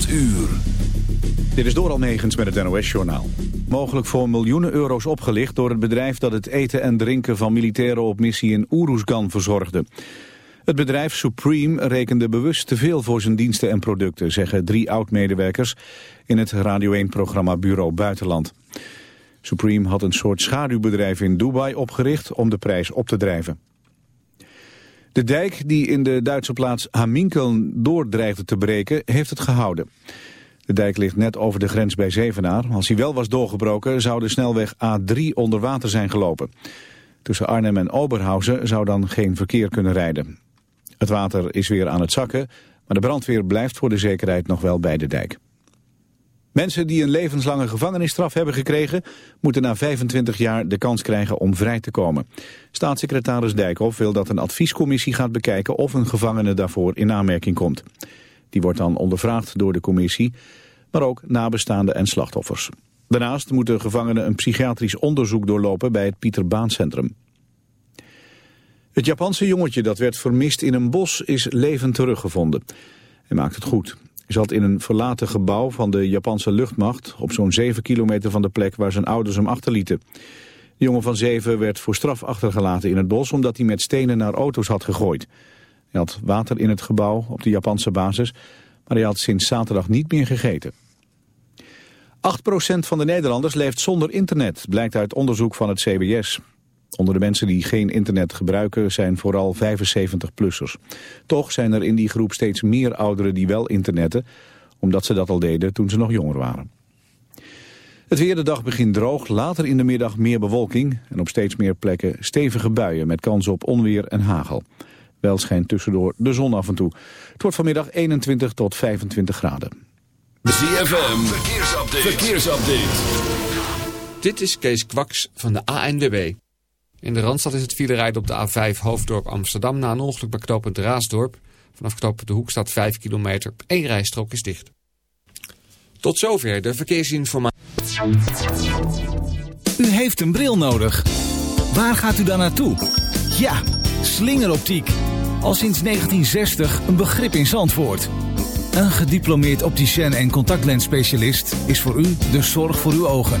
8 uur. Dit is door Almegens met het NOS-journaal. Mogelijk voor miljoenen euro's opgelicht door het bedrijf dat het eten en drinken van militairen op missie in Oeroesgan verzorgde. Het bedrijf Supreme rekende bewust te veel voor zijn diensten en producten, zeggen drie oud-medewerkers in het Radio 1-programma Bureau Buitenland. Supreme had een soort schaduwbedrijf in Dubai opgericht om de prijs op te drijven. De dijk die in de Duitse plaats Haminkeln doordreigde te breken, heeft het gehouden. De dijk ligt net over de grens bij Zevenaar. Als hij wel was doorgebroken, zou de snelweg A3 onder water zijn gelopen. Tussen Arnhem en Oberhausen zou dan geen verkeer kunnen rijden. Het water is weer aan het zakken, maar de brandweer blijft voor de zekerheid nog wel bij de dijk. Mensen die een levenslange gevangenisstraf hebben gekregen... moeten na 25 jaar de kans krijgen om vrij te komen. Staatssecretaris Dijkhoff wil dat een adviescommissie gaat bekijken... of een gevangene daarvoor in aanmerking komt. Die wordt dan ondervraagd door de commissie, maar ook nabestaanden en slachtoffers. Daarnaast moeten gevangenen een psychiatrisch onderzoek doorlopen bij het Pieter Baan Centrum. Het Japanse jongetje dat werd vermist in een bos is levend teruggevonden. Hij maakt het goed. Zat in een verlaten gebouw van de Japanse luchtmacht... op zo'n 7 kilometer van de plek waar zijn ouders hem achterlieten. De jongen van 7 werd voor straf achtergelaten in het bos... omdat hij met stenen naar auto's had gegooid. Hij had water in het gebouw op de Japanse basis... maar hij had sinds zaterdag niet meer gegeten. 8% van de Nederlanders leeft zonder internet, blijkt uit onderzoek van het CBS. Onder de mensen die geen internet gebruiken zijn vooral 75-plussers. Toch zijn er in die groep steeds meer ouderen die wel internetten... omdat ze dat al deden toen ze nog jonger waren. Het weer de dag begint droog, later in de middag meer bewolking... en op steeds meer plekken stevige buien met kans op onweer en hagel. Wel schijnt tussendoor de zon af en toe. Het wordt vanmiddag 21 tot 25 graden. ZFM, verkeersupdate. verkeersupdate. Dit is Kees Kwaks van de ANWB. In de Randstad is het file rijden op de A5 Hoofddorp Amsterdam... na een ongeluk bij knooppunt Raasdorp. Vanaf knooppunt De Hoek staat 5 kilometer. Eén rijstrook is dicht. Tot zover de verkeersinformatie. U heeft een bril nodig. Waar gaat u dan naartoe? Ja, slingeroptiek. Al sinds 1960 een begrip in Zandvoort. Een gediplomeerd opticien en contactlensspecialist is voor u de zorg voor uw ogen.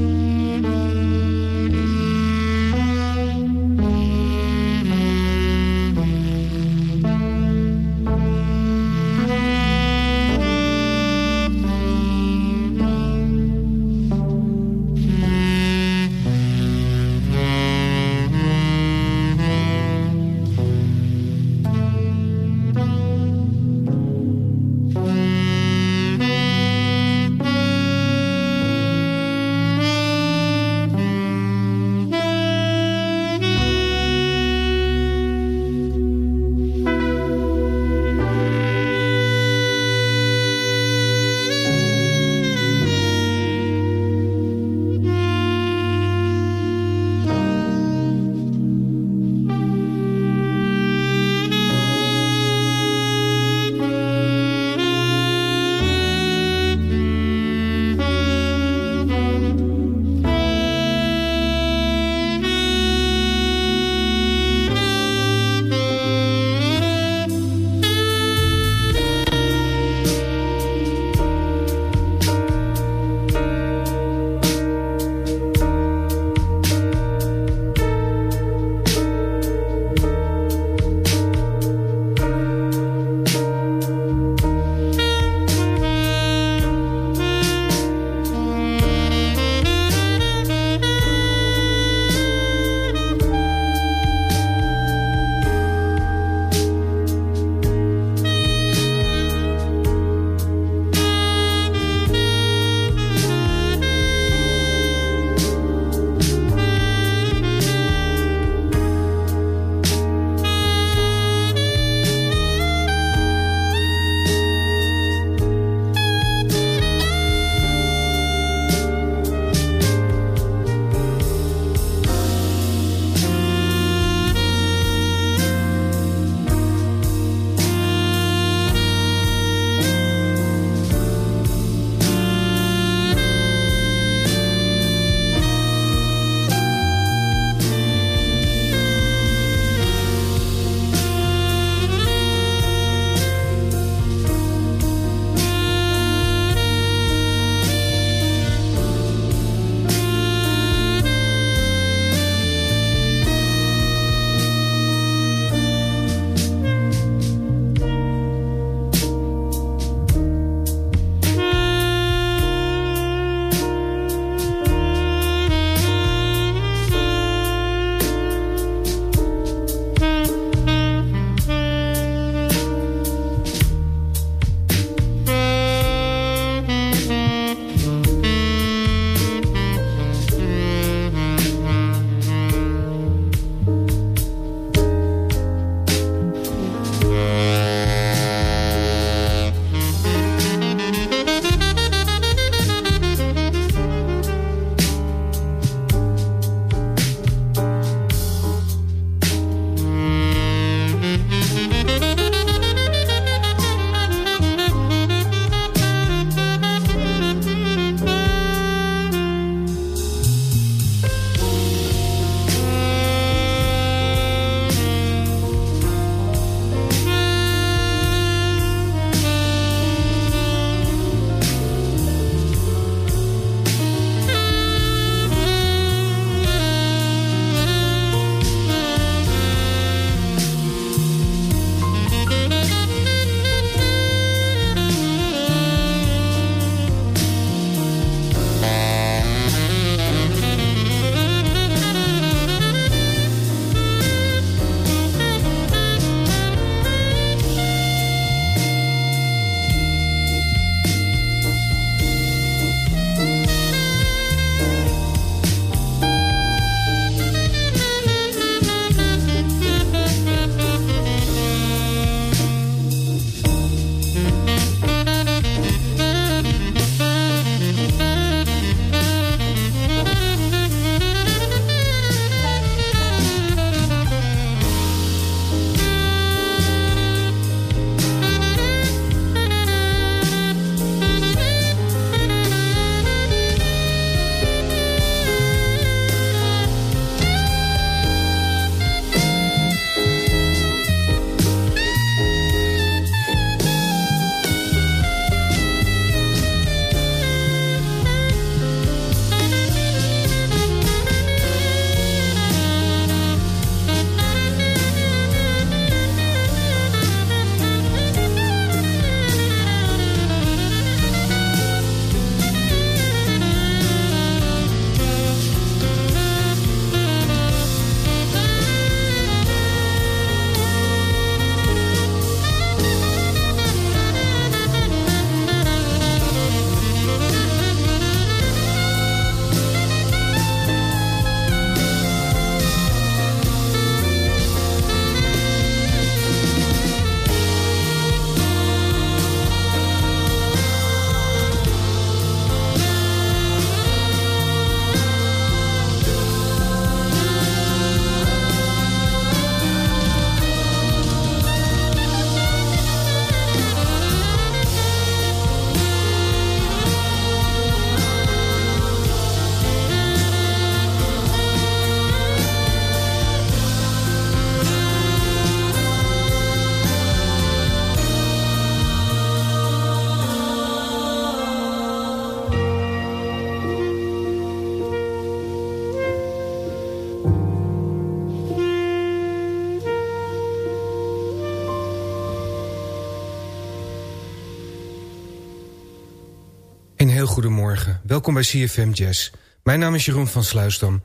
Heel goede morgen. Welkom bij CFM Jazz. Mijn naam is Jeroen van Sluisdam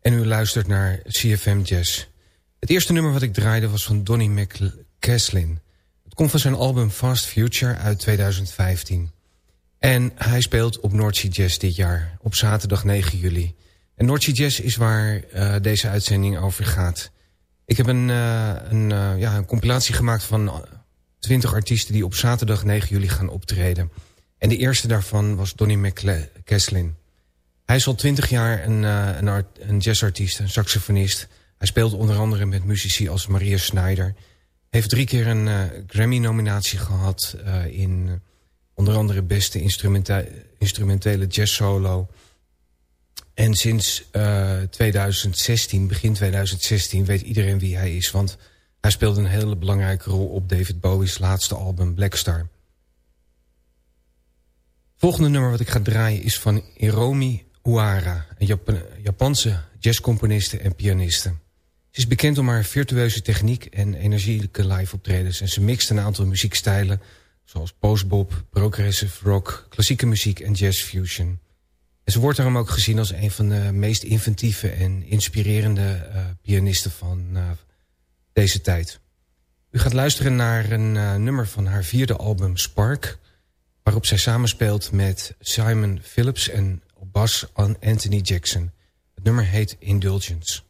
en u luistert naar CFM Jazz. Het eerste nummer wat ik draaide was van Donny McCaslin. Het komt van zijn album Fast Future uit 2015. En hij speelt op Noordzee Jazz dit jaar, op zaterdag 9 juli. En Noordzee Jazz is waar uh, deze uitzending over gaat. Ik heb een, uh, een, uh, ja, een compilatie gemaakt van 20 artiesten... die op zaterdag 9 juli gaan optreden... En de eerste daarvan was Donny McCaslin. Hij is al twintig jaar een, uh, een, art, een jazzartiest, een saxofonist. Hij speelt onder andere met muzici als Maria Snyder. Heeft drie keer een uh, Grammy-nominatie gehad... Uh, in onder andere beste instrumentele jazz solo. En sinds 2016, begin 2016, weet iedereen wie hij is. Want hij speelde een hele belangrijke rol op David Bowie's laatste album Black Star volgende nummer wat ik ga draaien is van Hiromi Uara, een Jap Japanse jazzcomponiste en pianiste. Ze is bekend om haar virtueuze techniek en energieke live optredens. En ze mixt een aantal muziekstijlen zoals postbop, progressive rock, klassieke muziek en jazz fusion. En ze wordt daarom ook gezien als een van de meest inventieve en inspirerende uh, pianisten van uh, deze tijd. U gaat luisteren naar een uh, nummer van haar vierde album Spark waarop zij samenspeelt met Simon Phillips en op bas Anthony Jackson. Het nummer heet Indulgence.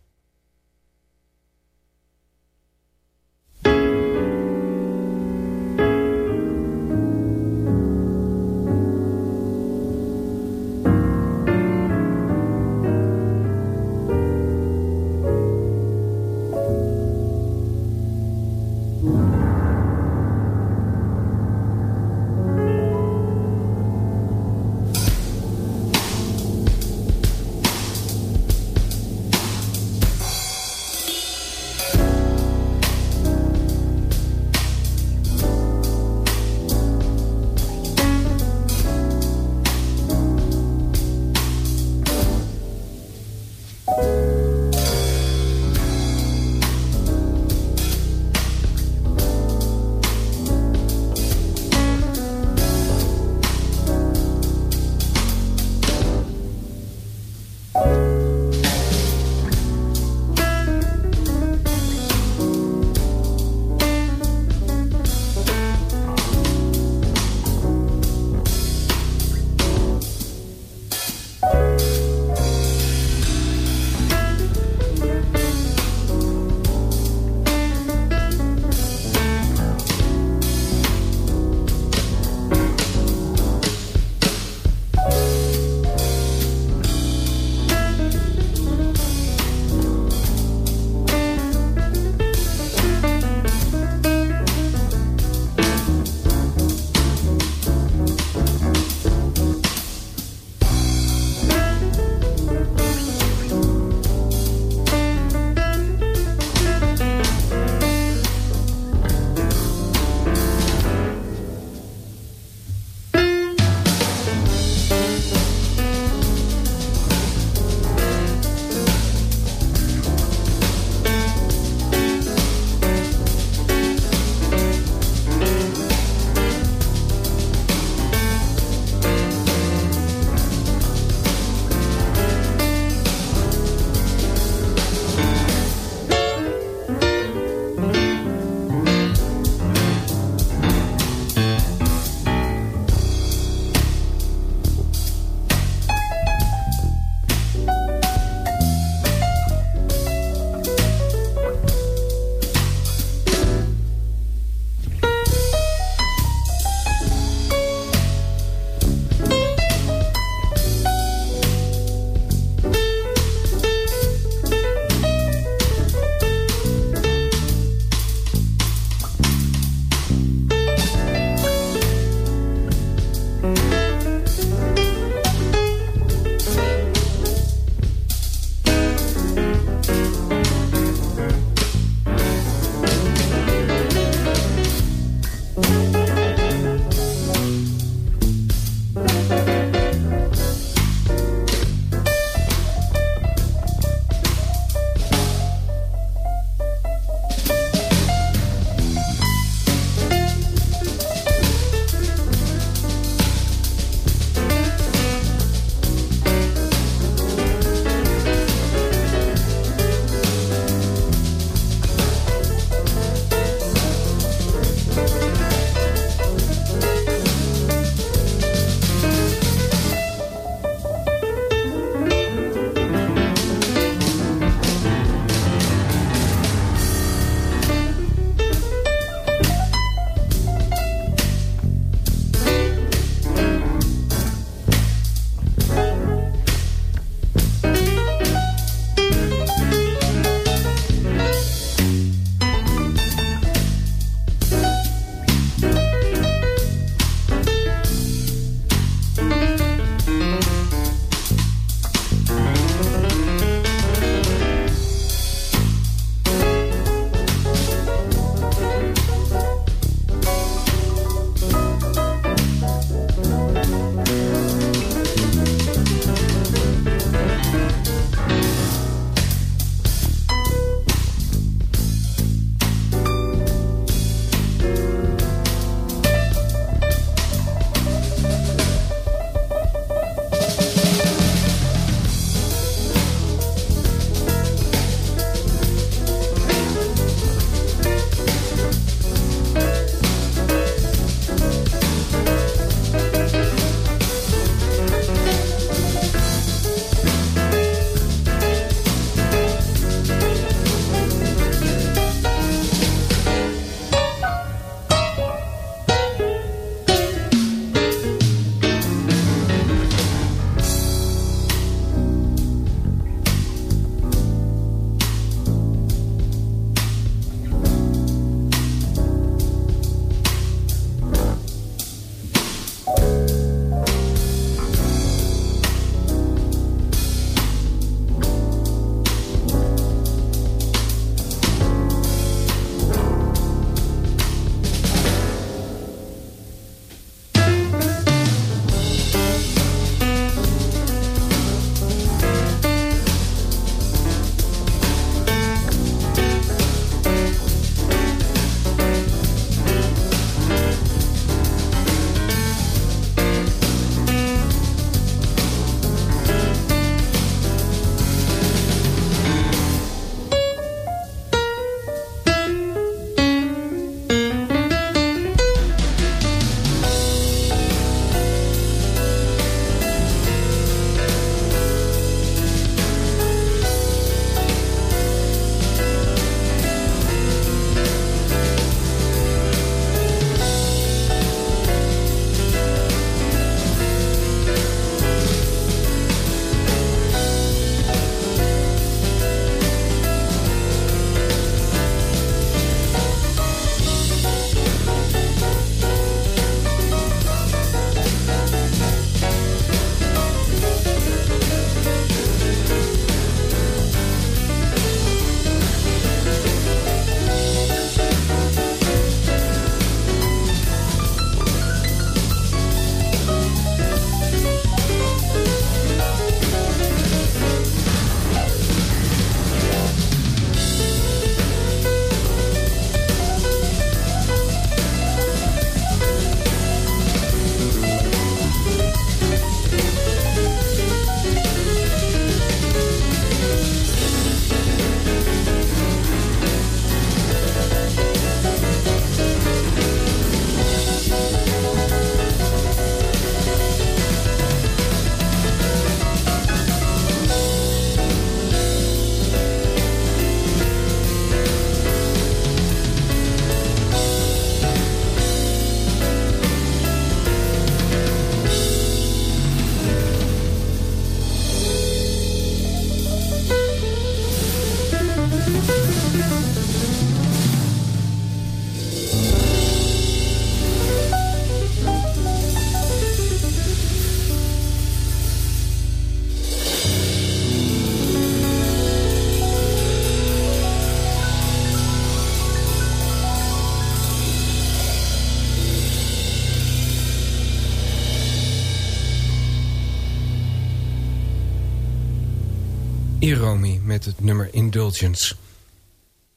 Iromi met het nummer Indulgence.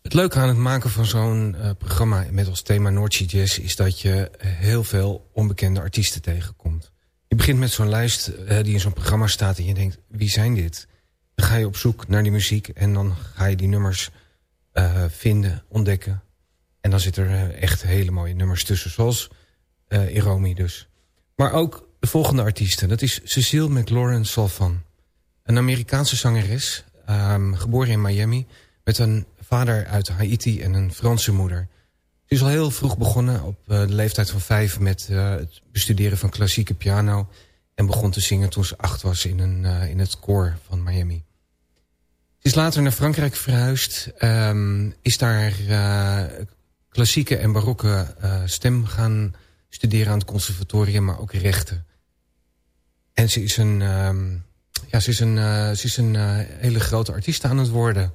Het leuke aan het maken van zo'n uh, programma met als thema Noordzee Jazz... is dat je heel veel onbekende artiesten tegenkomt. Je begint met zo'n lijst uh, die in zo'n programma staat en je denkt... wie zijn dit? Dan ga je op zoek naar die muziek en dan ga je die nummers uh, vinden, ontdekken. En dan zitten er echt hele mooie nummers tussen, zoals Iromi dus. Maar ook de volgende artiesten, dat is Cecile McLaurin Salvan... Een Amerikaanse zangeres, um, geboren in Miami... met een vader uit Haiti en een Franse moeder. Ze is al heel vroeg begonnen, op uh, de leeftijd van vijf... met uh, het bestuderen van klassieke piano... en begon te zingen toen ze acht was in, een, uh, in het koor van Miami. Ze is later naar Frankrijk verhuisd... Um, is daar klassieke en barokke stem gaan studeren aan het conservatorium... maar ook rechten. En ze is een... Um, ja, ze is een, uh, ze is een uh, hele grote artiest aan het worden.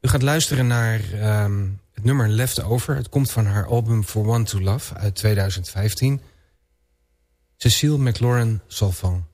U gaat luisteren naar um, het nummer Leftover. Het komt van haar album For One to Love uit 2015. Cecile McLaurin Salvant.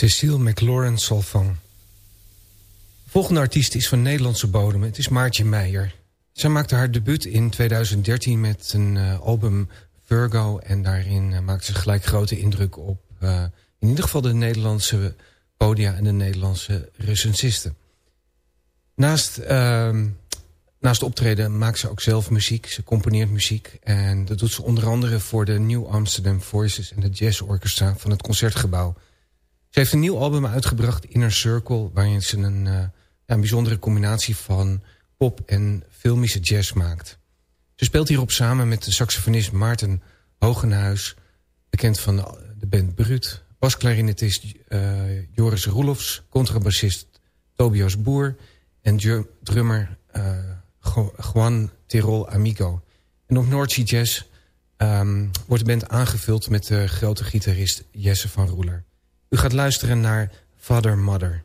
Cecile McLaurin Salvang. De volgende artiest is van Nederlandse bodem. Het is Maartje Meijer. Zij maakte haar debuut in 2013 met een uh, album Virgo. En daarin uh, maakte ze gelijk grote indruk op uh, in ieder geval de Nederlandse podia en de Nederlandse recensisten. Naast, uh, naast optreden maakt ze ook zelf muziek. Ze componeert muziek. En dat doet ze onder andere voor de New Amsterdam Voices en de Jazz Orchestra van het Concertgebouw. Ze heeft een nieuw album uitgebracht, Inner Circle... waarin ze een, uh, een bijzondere combinatie van pop en filmische jazz maakt. Ze speelt hierop samen met de saxofonist Maarten Hogenhuis... bekend van de band Brut... basklarinetist uh, Joris Roelofs... contrabassist Tobias Boer... en drummer uh, Juan Tirol Amigo. En op Noordzee Jazz um, wordt de band aangevuld... met de grote gitarist Jesse van Roeler. U gaat luisteren naar Father Mother.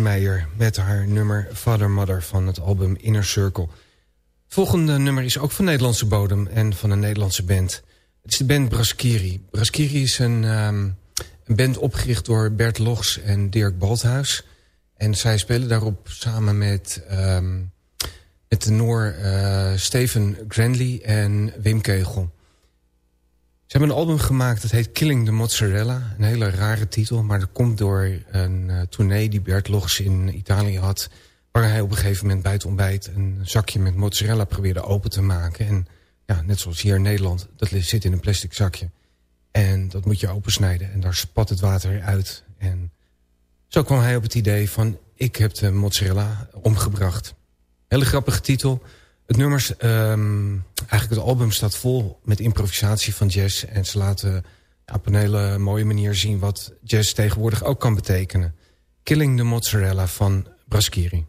Meijer met haar nummer Father Mother van het album Inner Circle. Volgende nummer is ook van Nederlandse bodem en van een Nederlandse band. Het is de band Braskiri. Braskiri is een, um, een band opgericht door Bert Logs en Dirk Balthuis. En zij spelen daarop samen met, um, met de Noor uh, Steven Granley en Wim Kegel. Ze hebben een album gemaakt, dat heet Killing the Mozzarella. Een hele rare titel, maar dat komt door een uh, tournee die Bert Logs in Italië had... waar hij op een gegeven moment bij het ontbijt een zakje met mozzarella probeerde open te maken. En ja, net zoals hier in Nederland, dat zit in een plastic zakje. En dat moet je opensnijden en daar spat het water uit. En zo kwam hij op het idee van, ik heb de mozzarella omgebracht. Hele grappige titel... Het nummers, um, eigenlijk het album staat vol met improvisatie van jazz. En ze laten op een hele mooie manier zien wat jazz tegenwoordig ook kan betekenen. Killing the Mozzarella van Braskiri.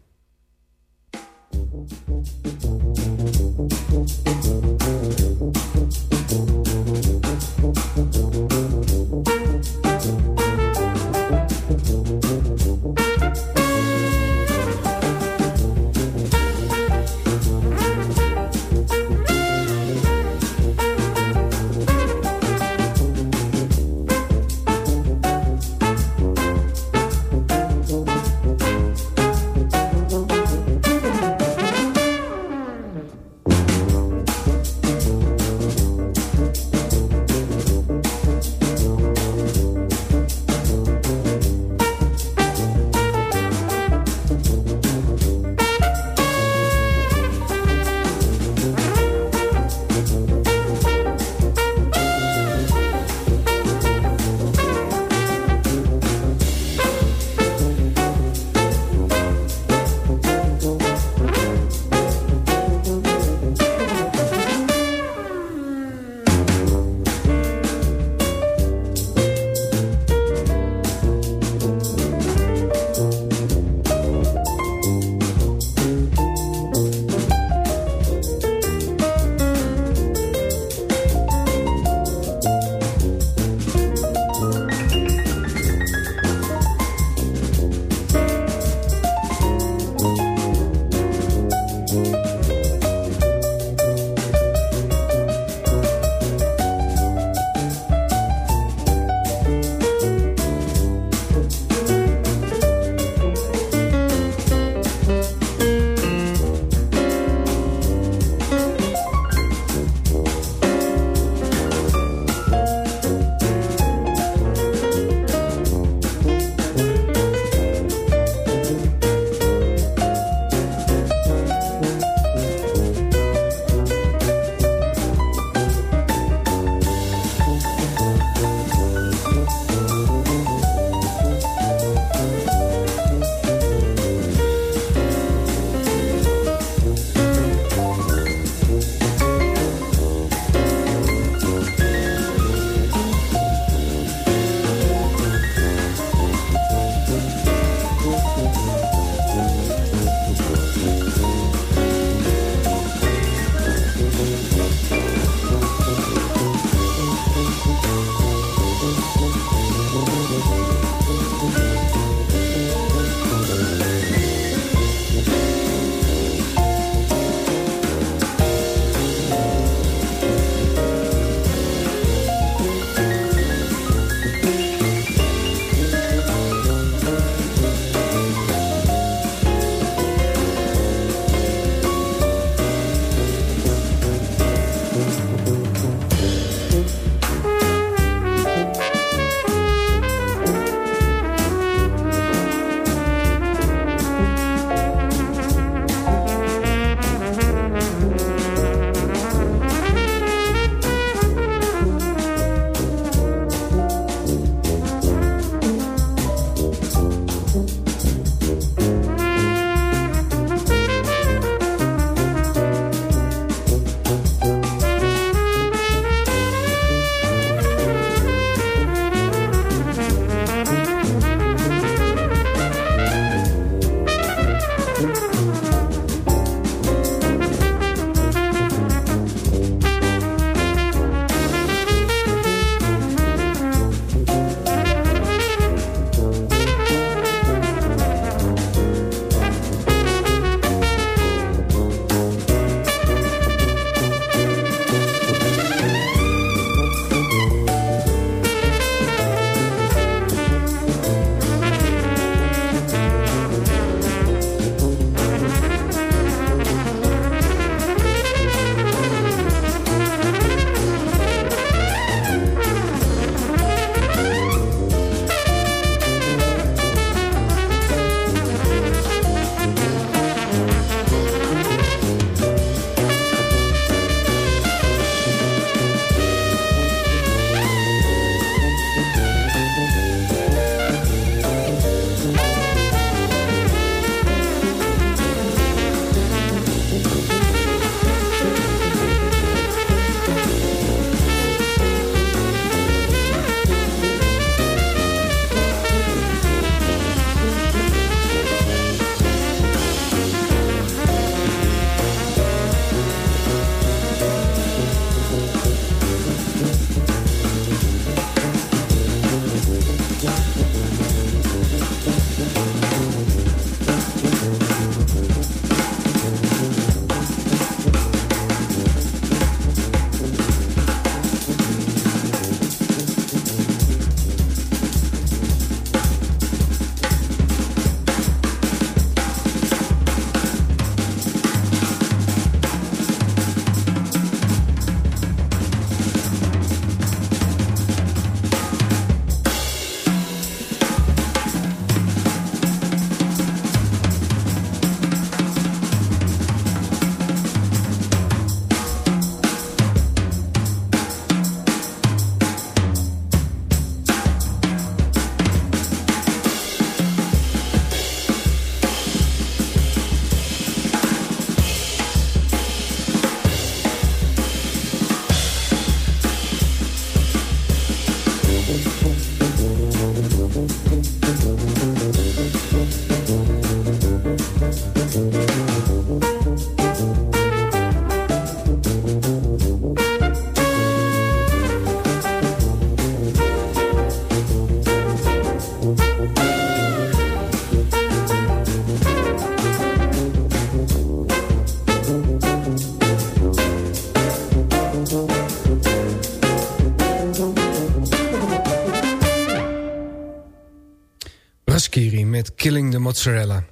Met Killing the Mozzarella.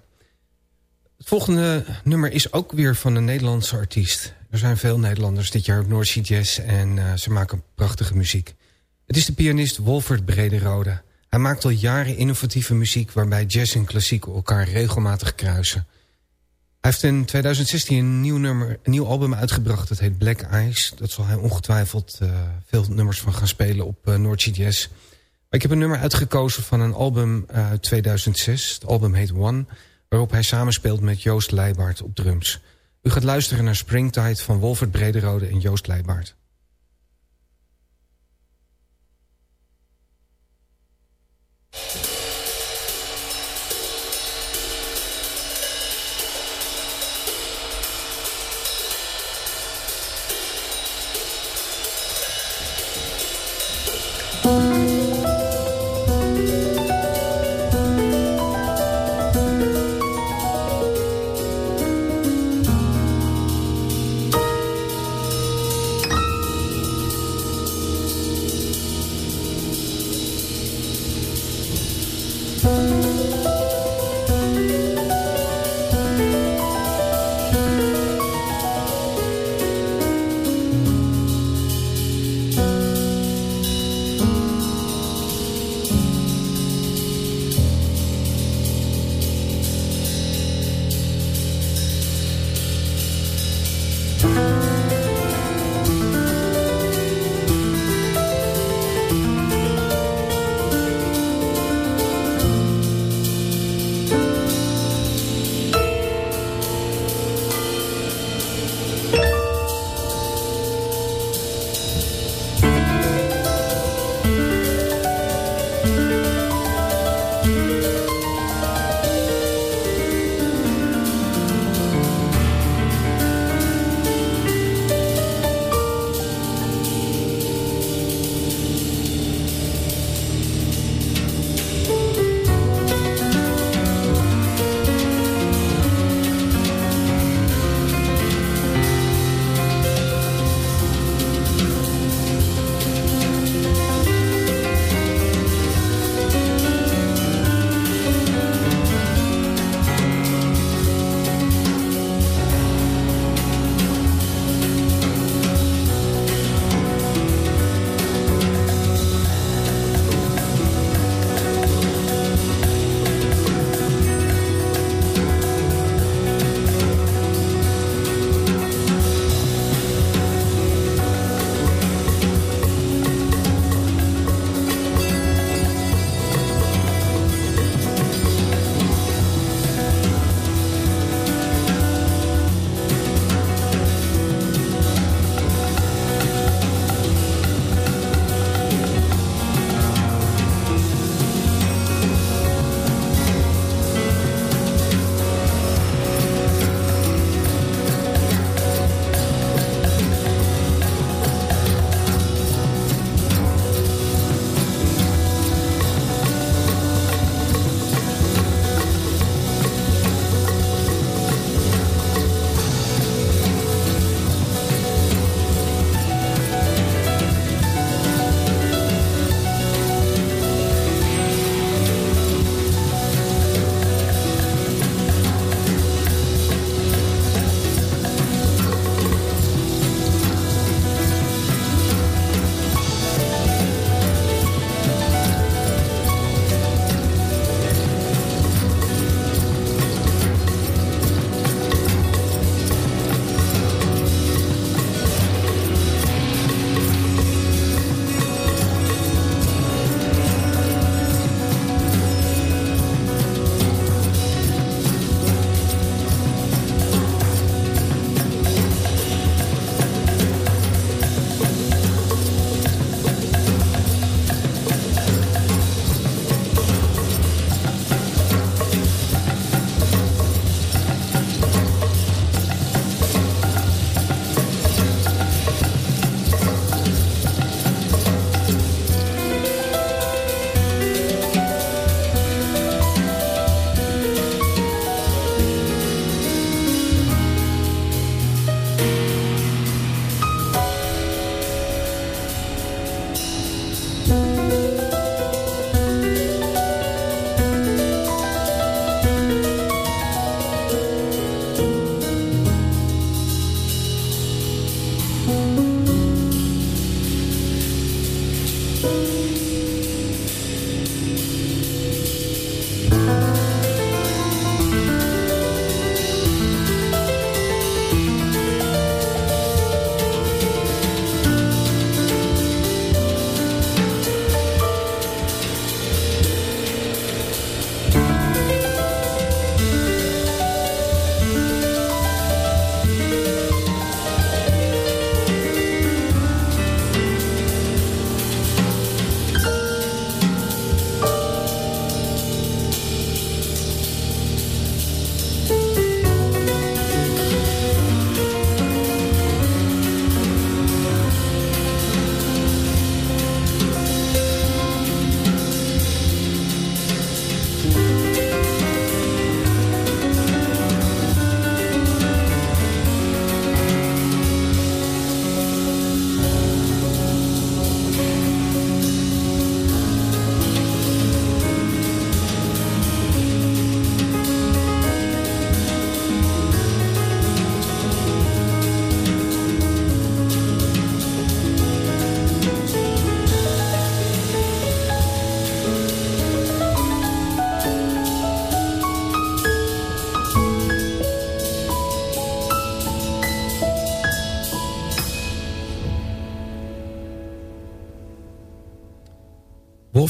Het volgende nummer is ook weer van een Nederlandse artiest. Er zijn veel Nederlanders dit jaar op Sea Jazz en uh, ze maken prachtige muziek. Het is de pianist Wolfert Brederode. Hij maakt al jaren innovatieve muziek waarbij jazz en klassiek elkaar regelmatig kruisen. Hij heeft in 2016 een nieuw, nummer, een nieuw album uitgebracht. Dat heet Black Eyes. Dat zal hij ongetwijfeld uh, veel nummers van gaan spelen op uh, Jazz. Ik heb een nummer uitgekozen van een album uit 2006. Het album heet One, waarop hij samenspeelt met Joost Leijbaard op drums. U gaat luisteren naar Springtide van Wolfert Brederode en Joost Leijbaard.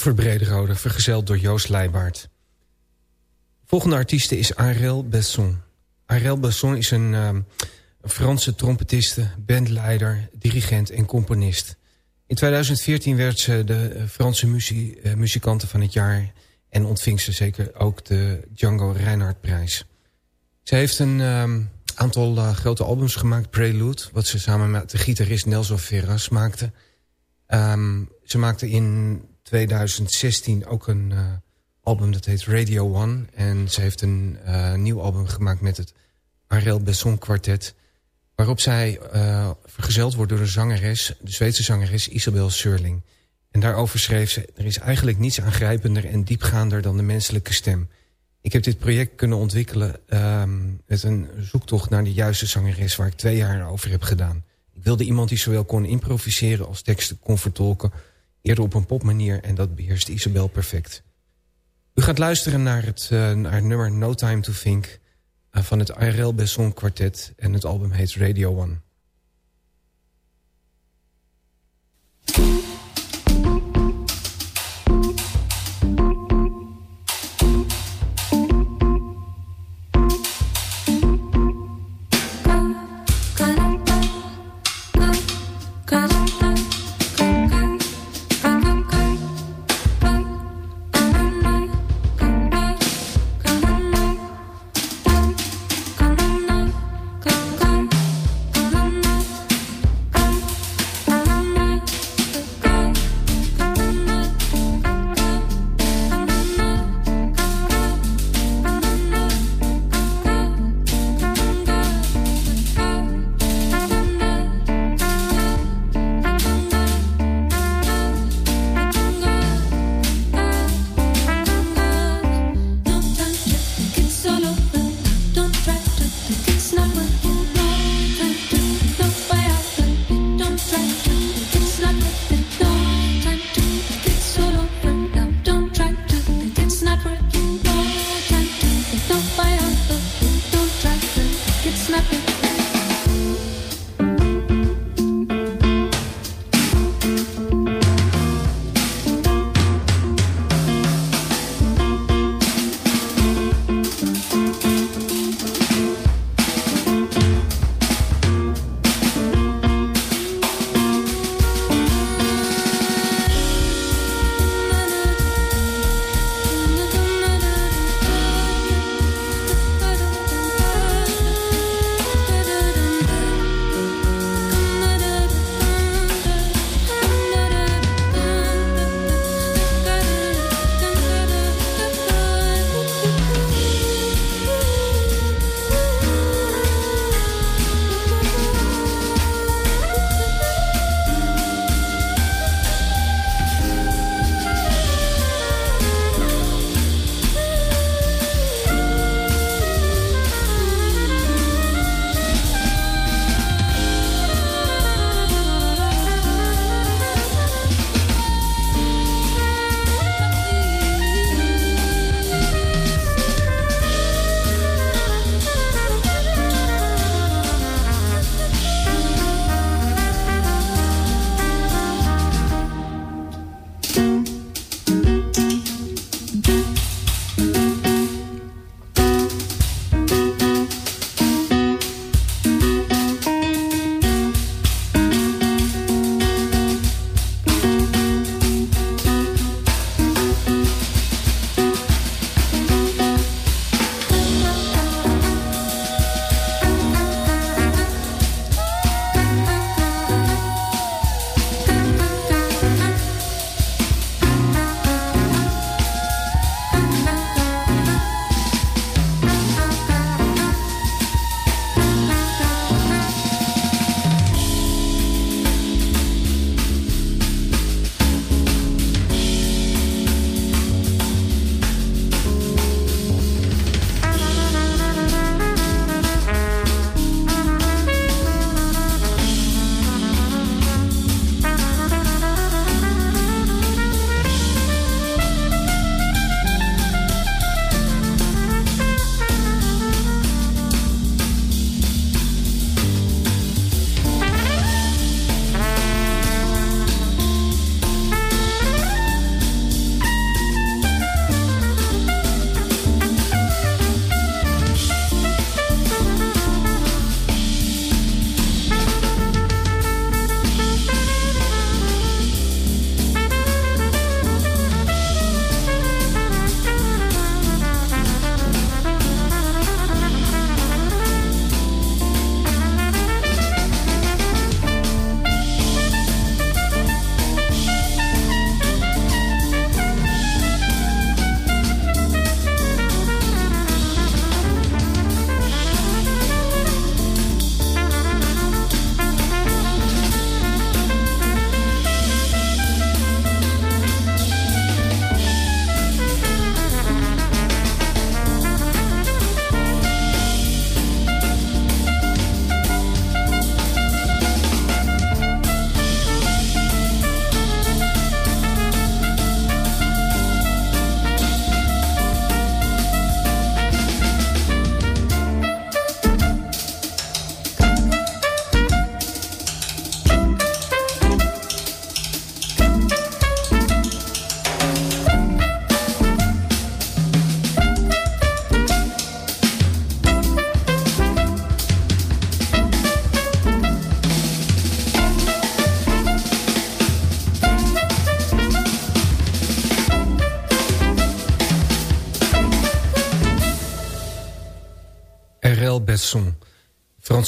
Wolfer Brederode, vergezeld door Joost Leijbaard. Volgende artieste is Ariel Besson. Ariel Besson is een, een Franse trompetiste, bandleider, dirigent en componist. In 2014 werd ze de eh, Franse muzie, muzikanten van het jaar... en ontving ze zeker ook de Django Reinhardt prijs. Ze heeft een um, aantal uh, grote albums gemaakt. Prelude, wat ze samen met de gitarist Nelson Ferras maakte. Um, ze maakte in 2016 ook een uh, album dat heet Radio One. En ze heeft een uh, nieuw album gemaakt met het Ariel Besson Quartet. Waarop zij uh, vergezeld wordt door de zangeres, de Zweedse zangeres Isabel Surling. En daarover schreef ze, er is eigenlijk niets aangrijpender en diepgaander dan de menselijke stem. Ik heb dit project kunnen ontwikkelen um, met een zoektocht naar de juiste zangeres... waar ik twee jaar over heb gedaan. Ik wilde iemand die zowel kon improviseren als teksten kon vertolken... eerder op een popmanier en dat beheerst Isabel perfect. U gaat luisteren naar het, uh, naar nummer No Time to Think... Uh, van het Ariel Besson Quartet en het album heet Radio One.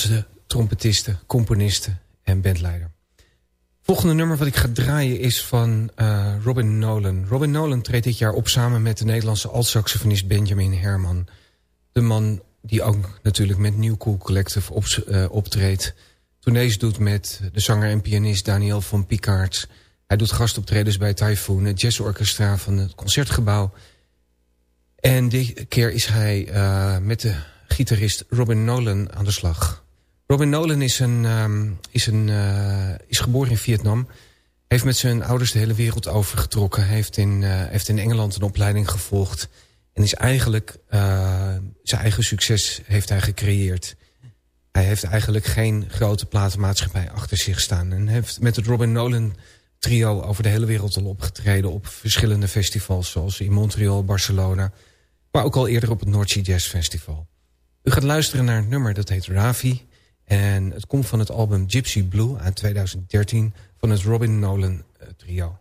Franse trompetiste, componiste en bandleider. Volgende nummer wat ik ga draaien is van uh, Robin Nolan. Robin Nolan treedt dit jaar op samen met de Nederlandse alt-saxofonist Benjamin Herman. De man die ook natuurlijk met New Cool Collective op, uh, optreedt. Tournees doet met de zanger en pianist Daniel van Picard. Hij doet gastoptredens bij Typhoon, het jazzorchestra van het Concertgebouw. En dit keer is hij uh, met de gitarist Robin Nolan aan de slag. Robin Nolan is, een, um, is, een, uh, is geboren in Vietnam. Heeft met zijn ouders de hele wereld overgetrokken. Heeft in, uh, heeft in Engeland een opleiding gevolgd. En is eigenlijk zijn eigen succes heeft hij gecreëerd. Hij heeft eigenlijk geen grote platenmaatschappij achter zich staan. En heeft met het Robin Nolan trio over de hele wereld al opgetreden... op verschillende festivals zoals in Montreal, Barcelona... maar ook al eerder op het North Sea Jazz Festival. U gaat luisteren naar een nummer dat heet Ravi... en het komt van het album Gypsy Blue uit 2013 van het Robin Nolan uh, trio.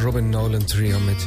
Robin Nolan Trio met